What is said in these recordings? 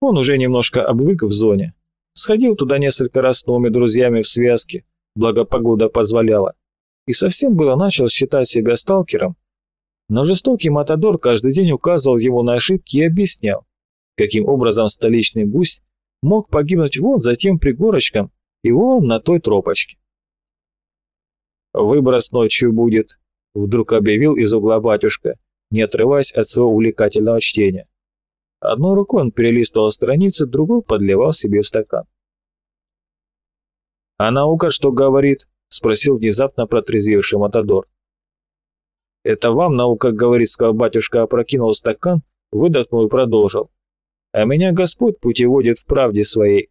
Он уже немножко обвык в зоне. Сходил туда несколько раз с новыми друзьями в связке, благо погода позволяла. И совсем было начал считать себя сталкером, но жестокий Матадор каждый день указывал ему на ошибки и объяснял, каким образом столичный гусь мог погибнуть вон за тем пригорочком и вон на той тропочке. «Выброс ночью будет», — вдруг объявил из угла батюшка, не отрываясь от своего увлекательного чтения. Одной рукой он перелистывал страницы, другой подливал себе в стакан. «А наука что говорит?» — спросил внезапно протрезвевший Матадор. «Это вам наука говорит», — сказал батюшка, опрокинул стакан, выдохнул и продолжил. «А меня Господь путеводит в правде своей».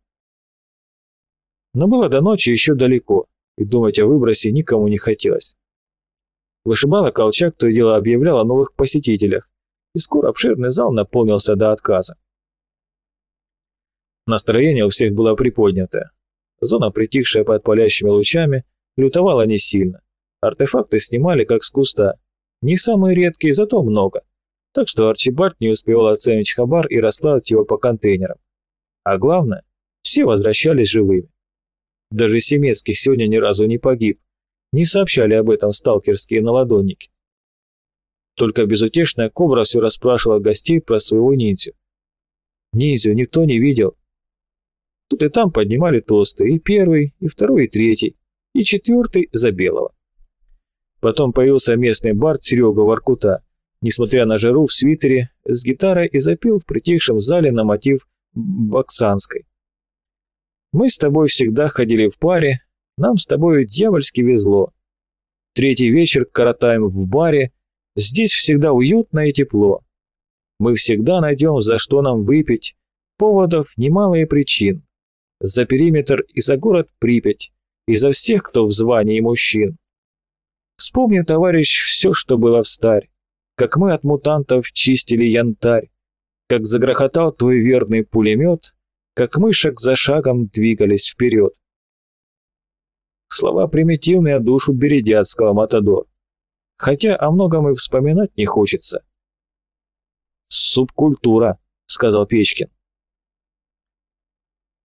Но было до ночи еще далеко, и думать о выбросе никому не хотелось. Вышибала Колчак то и дело объявлял о новых посетителях, и скоро обширный зал наполнился до отказа. Настроение у всех было приподнятое. Зона, притихшая под палящими лучами, лютовала не сильно. Артефакты снимали как с куста. Не самые редкие, зато много. Так что Арчибальд не успевал оценить хабар и расслать его по контейнерам. А главное, все возвращались живыми. Даже Семецкий сегодня ни разу не погиб. Не сообщали об этом сталкерские наладонники. Только безутешная кобра все расспрашивала гостей про своего ниндзю. Ниндзю никто не видел. Тут и там поднимали тосты, и первый, и второй, и третий, и четвертый за белого. Потом появился местный бард Серега Воркута, несмотря на жару в свитере, с гитарой и запил в притихшем зале на мотив Баксанской. Мы с тобой всегда ходили в паре, нам с тобой дьявольски везло. Третий вечер коротаем в баре, здесь всегда уютно и тепло. Мы всегда найдем, за что нам выпить, поводов немало и причин. За периметр и за город Припять, и за всех, кто в звании мужчин. Вспомни, товарищ, все, что было в старь, как мы от мутантов чистили янтарь, как загрохотал твой верный пулемет, как мы шаг за шагом двигались вперед. Слова примитивные, душу бередят, сказал Матадор. Хотя о многом и вспоминать не хочется. «Субкультура», — сказал Печкин.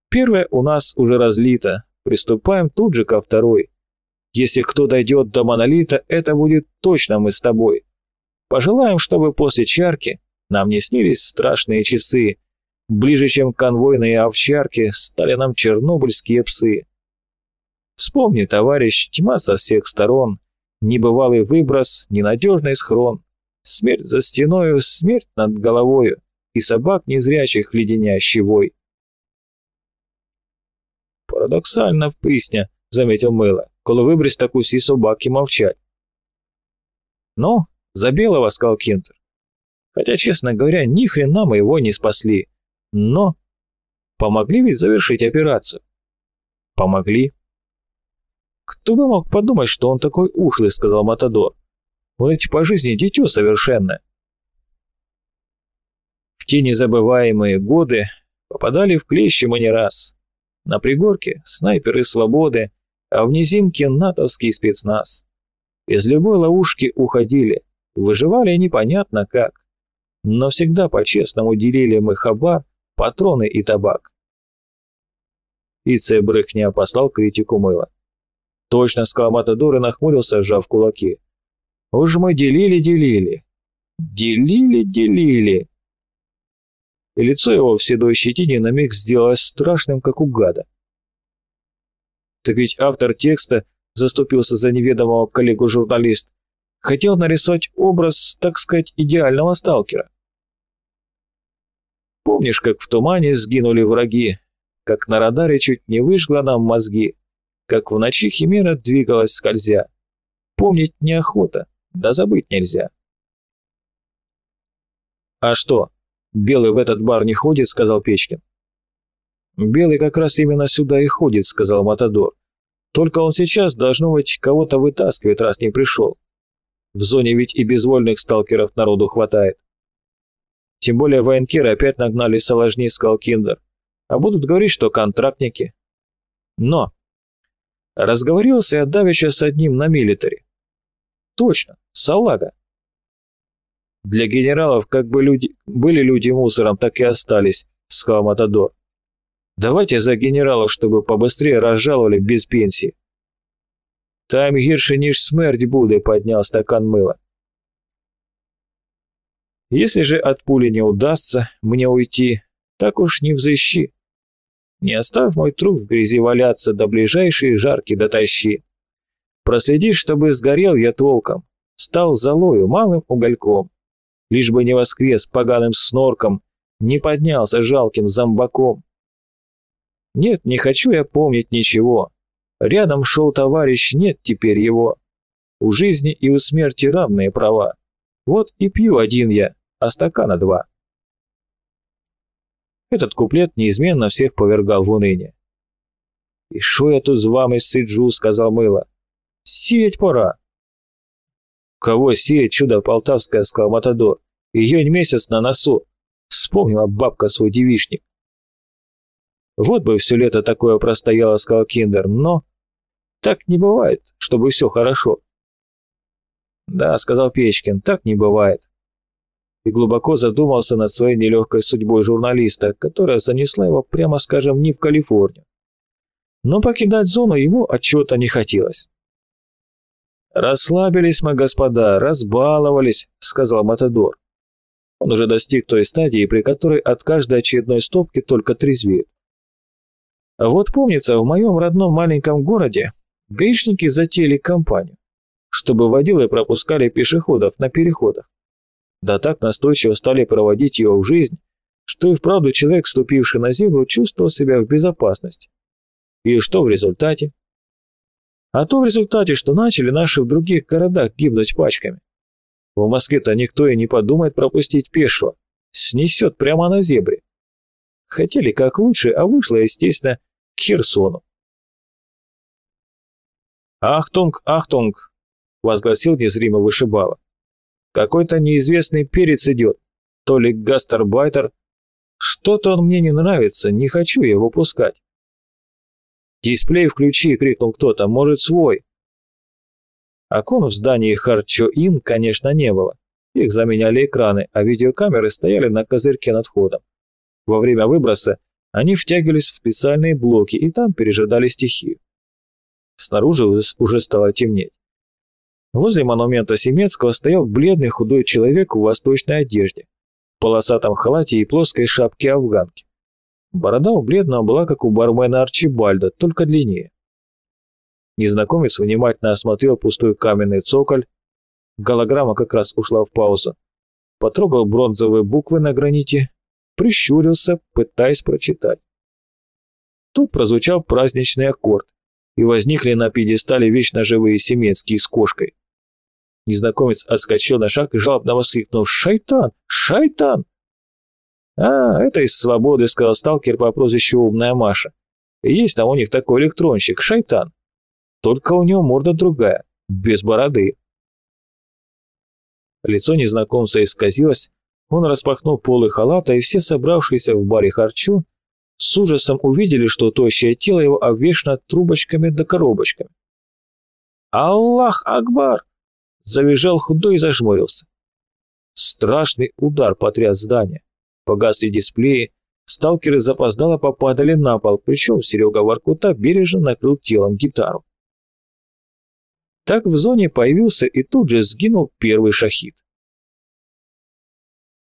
Первая у нас уже разлита, приступаем тут же ко второй. Если кто дойдет до монолита, это будет точно мы с тобой. Пожелаем, чтобы после чарки нам не снились страшные часы, Ближе, чем конвойные овчарки, стали нам чернобыльские псы. Вспомни, товарищ, тьма со всех сторон, небывалый выброс, ненадежный схрон, смерть за стеною, смерть над головою и собак незрячих леденящий вой. Парадоксально, писня, заметил Мэла, коли вибрись так усі собаки мовчать. Ну, за белого, сказал Кентер. Хотя, честно говоря, ни хрена мы его не спасли. Но помогли ведь завершить операцию? Помогли. Кто бы мог подумать, что он такой ушлый, сказал Матадор. Он ведь по жизни дитё совершенное. В те незабываемые годы попадали в клещи мы не раз. На пригорке снайперы свободы, а в низинке натовский спецназ. Из любой ловушки уходили, выживали непонятно как. Но всегда по-честному делили мы хабар патроны и табак. И Це брехня послал критику мыла. Точно, сказал Матадор и нахмурился, сжав кулаки. Уж мы делили-делили. Делили-делили. И лицо его в седой щетине на миг сделалось страшным, как у гада. Так ведь автор текста, заступился за неведомого коллегу-журналист, хотел нарисовать образ, так сказать, идеального сталкера. Помнишь, как в тумане сгинули враги, как на радаре чуть не выжгла нам мозги, как в ночи химера двигалась скользя? Помнить неохота, да забыть нельзя. «А что, Белый в этот бар не ходит?» — сказал Печкин. «Белый как раз именно сюда и ходит», — сказал Матадор. «Только он сейчас, должно быть, кого-то вытаскивает, раз не пришел. В зоне ведь и безвольных сталкеров народу хватает». Тем более военкиры опять нагнали соложни Скалкиндер, а будут говорить, что контрактники. Но разговорился я давеча с одним на милитаре. Точно, салага. Для генералов как бы люди, были люди мусором, так и остались, сказал Матадор. «Давайте за генералов, чтобы побыстрее разжаловали без пенсии». «Там гірше, ніж смерть буде», — поднял стакан мыла. «Если же от пули не удастся мне уйти, так уж не взыщи. Не оставь мой труп в грязи валяться, до ближайшей жарки дотащи. Проследи, чтобы сгорел я толком, стал золою, малым угольком. Лишь бы не воскрес поганым снорком, не поднялся жалким зомбаком. Нет, не хочу я помнить ничего. Рядом шел товарищ, нет теперь его. У жизни и у смерти равные права. Вот и пью один я, а стакана два. Этот куплет неизменно всех повергал в уныние. «И шо я тут з вами сиджу?» — сказал Мыло. «Сеять пора». «Кого сеять, чудо полтавское?» — сказал Матадор. «Июнь месяц на носу. Вспомнила бабка свой девишник. Вот бы все лето такое простояло, сказал Киндер, но... Так не бывает, чтобы все хорошо. Да, сказал Печкин, так не бывает. И глубоко задумался над своей нелегкой судьбой журналиста, которая занесла его, прямо скажем, не в Калифорнию. Но покидать зону ему отчего-то не хотелось. «Расслабились мы, господа, разбаловались», — сказал Матадор. Он уже достиг той стадии, при которой от каждой очередной стопки только трезвеет. А вот помнится, в моем родном маленьком городе гаишники затеяли кампанию, чтобы водилы пропускали пешеходов на переходах. Да так настойчиво стали проводить ее в жизнь, что и вправду человек, ступивший на зебру, чувствовал себя в безопасности. И что в результате? А то в результате, что начали наши в других городах гибнуть пачками. В Москве-то никто и не подумает пропустить пешего. Снесет прямо на зебре. Хотели как лучше, а вышло, естественно, к Херсону. «Ахтунг, ахтунг!» — возгласил незримый вышибала. «Какой-то неизвестный перец идет, то ли гастарбайтер. Что-то он мне не нравится, не хочу его пускать». «Дисплей включи!» — крикнул кто-то. «Может, свой?» Окон в здании Харчо-Ин, конечно, не было. Их заменяли экраны, а видеокамеры стояли на козырьке над входом. Во время выброса они втягивались в специальные блоки и там пережидали стихию. Снаружи уже стало темнеть. Возле монумента Семецкого стоял бледный худой человек в восточной одежде, в полосатом халате и плоской шапке афганки. Борода у бледного была, как у бармена Арчибальда, только длиннее. Незнакомец внимательно осмотрел пустой каменный цоколь. Голограмма как раз ушла в паузу. Потрогал бронзовые буквы на граните, прищурился, пытаясь прочитать. Тут прозвучал праздничный аккорд, и возникли на пьедестале вечно живые Семенские с кошкой. Незнакомец отскочил на шаг и жалобно воскликнул «Шайтан! Шайтан!» «А, это из свободы», — сказал сталкер по прозвищу Умная Маша. «Есть там у них такой электронщик, Шайтан. Только у него морда другая, без бороды. Лицо незнакомца исказилось, он распахнул полы халата, и все собравшиеся в баре харчу с ужасом увидели, что тощее тело его обвешано трубочками да коробочками. «Аллах Акбар!» — завизжал худой и зажмурился. Страшный удар потряс здание. Погасли дисплеи, сталкеры запоздало попадали на пол, причем Серега Воркута бережно накрыл телом гитару. Так в зоне появился и тут же сгинул первый шахид.